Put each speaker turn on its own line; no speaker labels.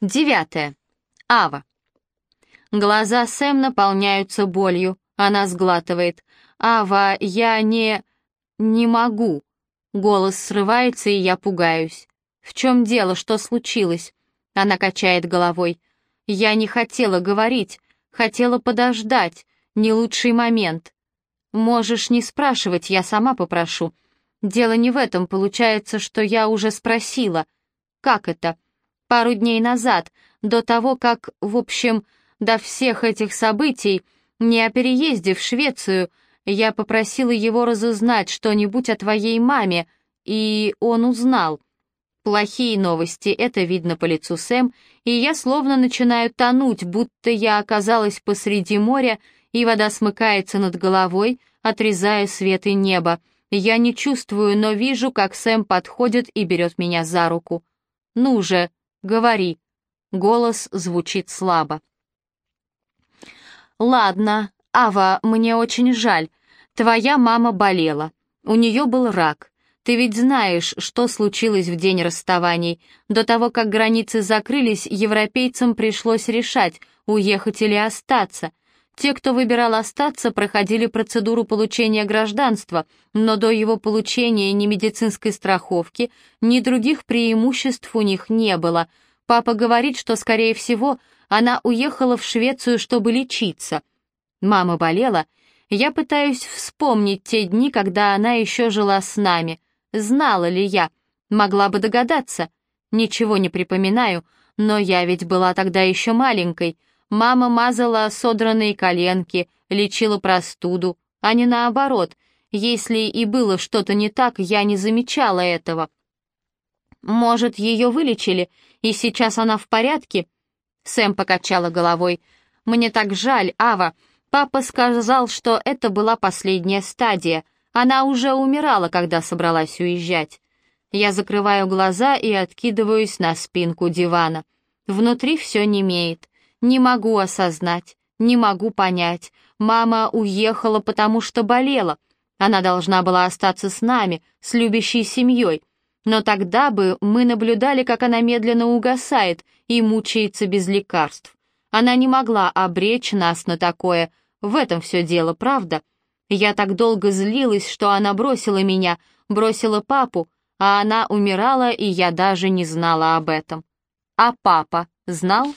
Девятое. Ава. Глаза Сэм наполняются болью. Она сглатывает. «Ава, я не... не могу». Голос срывается, и я пугаюсь. «В чем дело? Что случилось?» Она качает головой. «Я не хотела говорить. Хотела подождать. Не лучший момент. Можешь не спрашивать, я сама попрошу. Дело не в этом, получается, что я уже спросила. Как это? Пару дней назад, до того, как, в общем, до всех этих событий, не о переезде в Швецию, я попросила его разузнать что-нибудь о твоей маме, и он узнал. Плохие новости, это видно по лицу Сэм, и я словно начинаю тонуть, будто я оказалась посреди моря, и вода смыкается над головой, отрезая свет и небо. Я не чувствую, но вижу, как Сэм подходит и берет меня за руку. «Ну же, говори». Голос звучит слабо. «Ладно, Ава, мне очень жаль. Твоя мама болела. У нее был рак. Ты ведь знаешь, что случилось в день расставаний. До того, как границы закрылись, европейцам пришлось решать, уехать или остаться. Те, кто выбирал остаться, проходили процедуру получения гражданства, но до его получения ни медицинской страховки, ни других преимуществ у них не было. Папа говорит, что, скорее всего, она уехала в Швецию, чтобы лечиться. Мама болела. Я пытаюсь вспомнить те дни, когда она еще жила с нами. Знала ли я? Могла бы догадаться. Ничего не припоминаю, но я ведь была тогда еще маленькой — Мама мазала содранные коленки, лечила простуду, а не наоборот. Если и было что-то не так, я не замечала этого. Может, ее вылечили, и сейчас она в порядке? Сэм покачала головой. Мне так жаль, Ава. Папа сказал, что это была последняя стадия. Она уже умирала, когда собралась уезжать. Я закрываю глаза и откидываюсь на спинку дивана. Внутри все немеет. Не могу осознать, не могу понять. Мама уехала, потому что болела. Она должна была остаться с нами, с любящей семьей. Но тогда бы мы наблюдали, как она медленно угасает и мучается без лекарств. Она не могла обречь нас на такое. В этом все дело, правда? Я так долго злилась, что она бросила меня, бросила папу, а она умирала, и я даже не знала об этом. А папа знал?